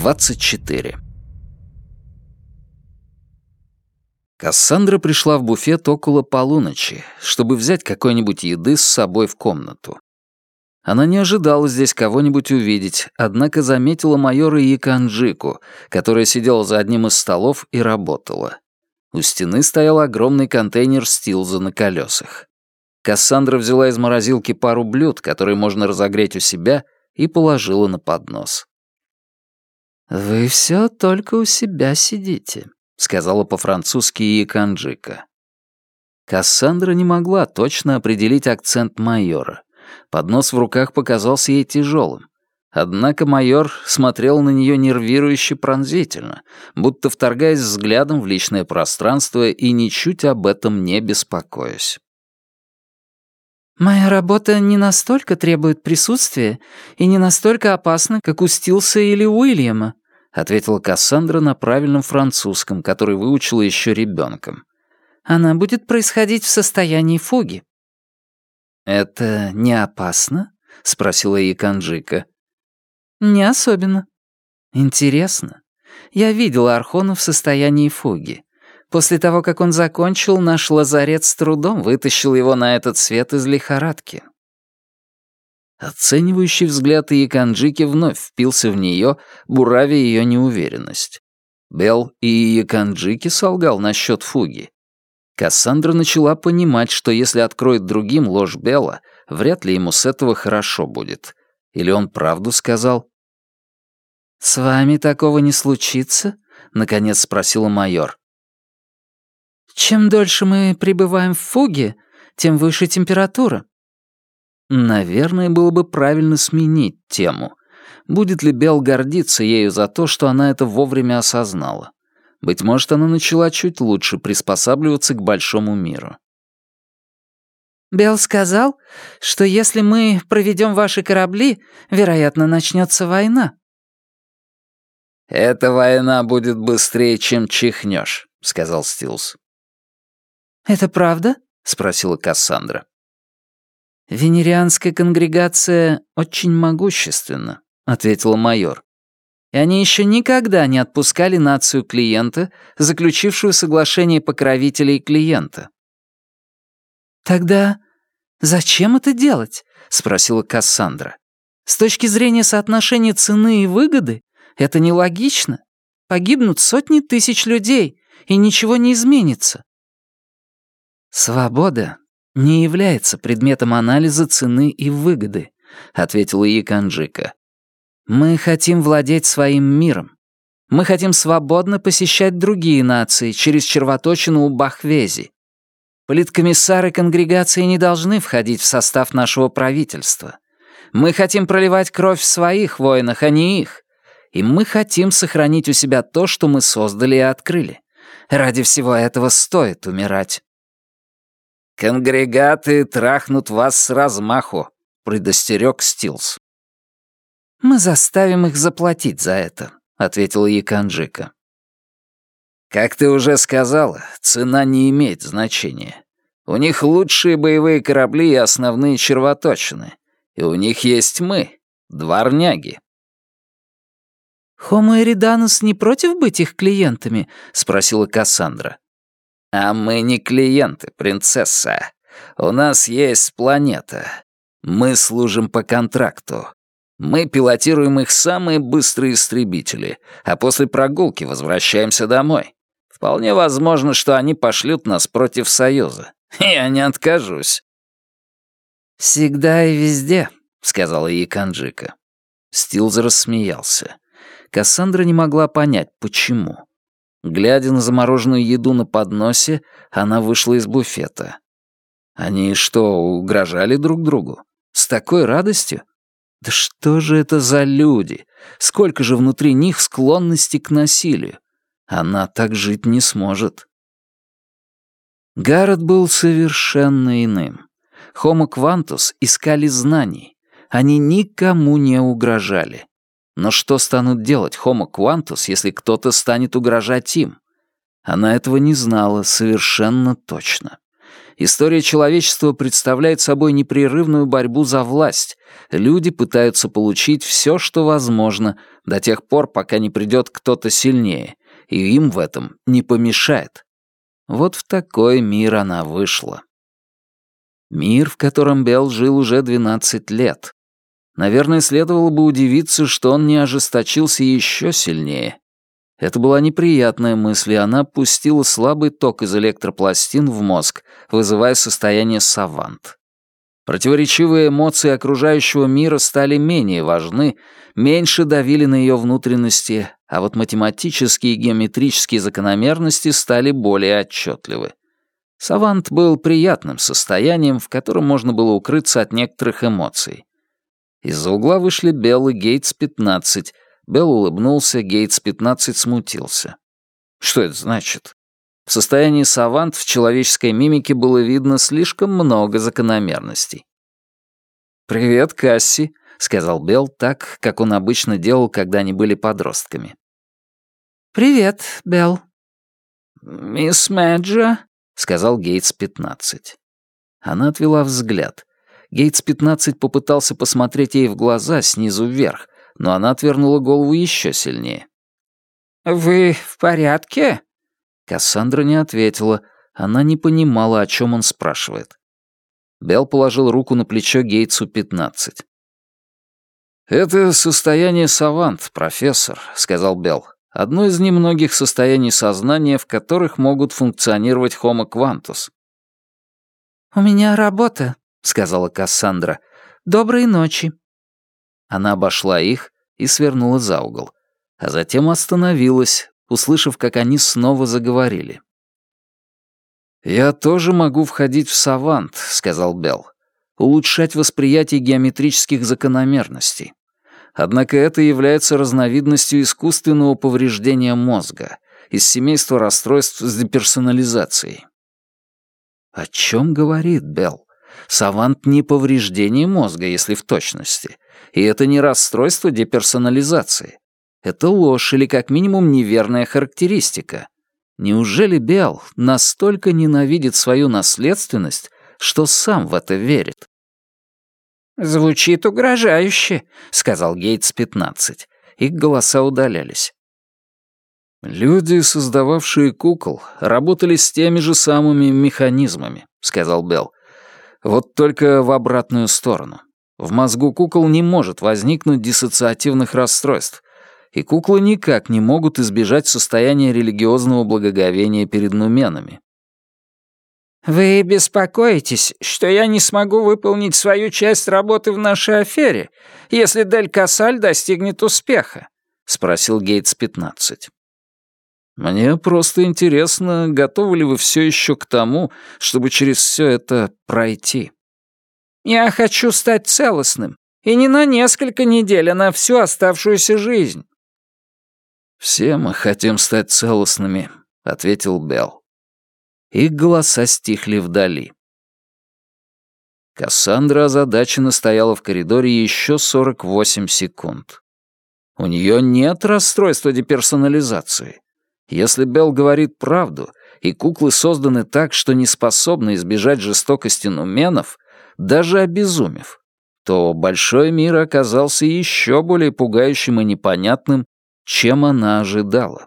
24. Кассандра пришла в буфет около полуночи, чтобы взять какой-нибудь еды с собой в комнату. Она не ожидала здесь кого-нибудь увидеть, однако заметила майора Яканджику, которая сидела за одним из столов и работала. У стены стоял огромный контейнер стилза на колесах. Кассандра взяла из морозилки пару блюд, которые можно разогреть у себя, и положила на поднос. «Вы все только у себя сидите», — сказала по-французски Яканджика. Кассандра не могла точно определить акцент майора. Поднос в руках показался ей тяжелым. Однако майор смотрел на нее нервирующе пронзительно, будто вторгаясь взглядом в личное пространство и ничуть об этом не беспокоясь. «Моя работа не настолько требует присутствия и не настолько опасна, как у Стилса или Уильяма», — ответила Кассандра на правильном французском, который выучила еще ребенком. «Она будет происходить в состоянии фуги». «Это не опасно?» — спросила Яканджика. «Не особенно». «Интересно. Я видела Архона в состоянии фуги. После того, как он закончил, наш лазарет с трудом вытащил его на этот свет из лихорадки. Оценивающий взгляд Яканджики вновь впился в нее, буравя ее неуверенность. Белл и Яканджики солгал насчет фуги. Кассандра начала понимать, что если откроет другим ложь Белла, вряд ли ему с этого хорошо будет. Или он правду сказал? «С вами такого не случится?» — наконец спросила майор. «Чем дольше мы пребываем в фуге, тем выше температура», Наверное, было бы правильно сменить тему. Будет ли Бел гордиться ею за то, что она это вовремя осознала? Быть может, она начала чуть лучше приспосабливаться к большому миру. Бел сказал, что если мы проведем ваши корабли, вероятно, начнется война. «Эта война будет быстрее, чем чихнешь», — сказал Стилс. «Это правда?» — спросила Кассандра. «Венерианская конгрегация очень могущественна», — ответила майор. «И они еще никогда не отпускали нацию клиента, заключившую соглашение покровителей клиента». «Тогда зачем это делать?» — спросила Кассандра. «С точки зрения соотношения цены и выгоды это нелогично. Погибнут сотни тысяч людей, и ничего не изменится». «Свобода не является предметом анализа цены и выгоды», — ответила Яканджика. «Мы хотим владеть своим миром. Мы хотим свободно посещать другие нации через червоточину у Бахвези. Политкомиссары конгрегации не должны входить в состав нашего правительства. Мы хотим проливать кровь в своих войнах, а не их. И мы хотим сохранить у себя то, что мы создали и открыли. Ради всего этого стоит умирать. «Конгрегаты трахнут вас с размаху», — предостерег Стилс. «Мы заставим их заплатить за это», — ответила Яканджика. «Как ты уже сказала, цена не имеет значения. У них лучшие боевые корабли и основные червоточины. И у них есть мы, дворняги». «Хомо Эриданус не против быть их клиентами?» — спросила Кассандра. «А мы не клиенты, принцесса. У нас есть планета. Мы служим по контракту. Мы пилотируем их самые быстрые истребители, а после прогулки возвращаемся домой. Вполне возможно, что они пошлют нас против Союза. Я не откажусь». «Всегда и везде», — сказала ей Канджика. Стилз рассмеялся. Кассандра не могла понять, почему. Глядя на замороженную еду на подносе, она вышла из буфета. Они что, угрожали друг другу? С такой радостью? Да что же это за люди? Сколько же внутри них склонности к насилию? Она так жить не сможет. Гаррет был совершенно иным. Homo Quantus искали знаний. Они никому не угрожали. Но что станут делать Homo Quantus, если кто-то станет угрожать им? Она этого не знала совершенно точно. История человечества представляет собой непрерывную борьбу за власть. Люди пытаются получить все, что возможно, до тех пор, пока не придет кто-то сильнее, и им в этом не помешает. Вот в такой мир она вышла. Мир, в котором Белл жил уже 12 лет. Наверное, следовало бы удивиться, что он не ожесточился еще сильнее. Это была неприятная мысль, и она пустила слабый ток из электропластин в мозг, вызывая состояние савант. Противоречивые эмоции окружающего мира стали менее важны, меньше давили на ее внутренности, а вот математические и геометрические закономерности стали более отчетливы. Савант был приятным состоянием, в котором можно было укрыться от некоторых эмоций. Из-за угла вышли Белл и Гейтс-15, Белл улыбнулся, Гейтс-15 смутился. Что это значит? В состоянии савант в человеческой мимике было видно слишком много закономерностей. «Привет, Касси», — сказал Белл так, как он обычно делал, когда они были подростками. «Привет, Белл». «Мисс Мэджа», — сказал Гейтс-15. Она отвела взгляд. Гейтс-15 попытался посмотреть ей в глаза снизу вверх, но она отвернула голову еще сильнее. «Вы в порядке?» Кассандра не ответила. Она не понимала, о чем он спрашивает. Белл положил руку на плечо Гейтсу 15. «Это состояние савант, профессор», — сказал Белл. «Одно из немногих состояний сознания, в которых могут функционировать Homo quantus». «У меня работа», — сказала Кассандра. «Доброй ночи». Она обошла их и свернула за угол, а затем остановилась, услышав, как они снова заговорили. «Я тоже могу входить в савант», — сказал Белл, «улучшать восприятие геометрических закономерностей. Однако это является разновидностью искусственного повреждения мозга из семейства расстройств с деперсонализацией». «О чем говорит Белл? Савант не повреждение мозга, если в точности, и это не расстройство деперсонализации. Это ложь или как минимум неверная характеристика. Неужели Белл настолько ненавидит свою наследственность, что сам в это верит? «Звучит угрожающе», — сказал Гейтс-15. Их голоса удалялись. «Люди, создававшие кукол, работали с теми же самыми механизмами», — сказал Белл. «Вот только в обратную сторону. В мозгу кукол не может возникнуть диссоциативных расстройств, и куклы никак не могут избежать состояния религиозного благоговения перед нуменами. «Вы беспокоитесь, что я не смогу выполнить свою часть работы в нашей афере, если Дель Касаль достигнет успеха?» — спросил Гейтс-15. «Мне просто интересно, готовы ли вы все еще к тому, чтобы через все это пройти?» Я хочу стать целостным, и не на несколько недель, а на всю оставшуюся жизнь». «Все мы хотим стать целостными», — ответил Белл. Их голоса стихли вдали. Кассандра озадаченно стояла в коридоре еще 48 секунд. У нее нет расстройства деперсонализации. Если Белл говорит правду, и куклы созданы так, что не способны избежать жестокости нуменов, даже обезумев, то большой мир оказался еще более пугающим и непонятным, чем она ожидала.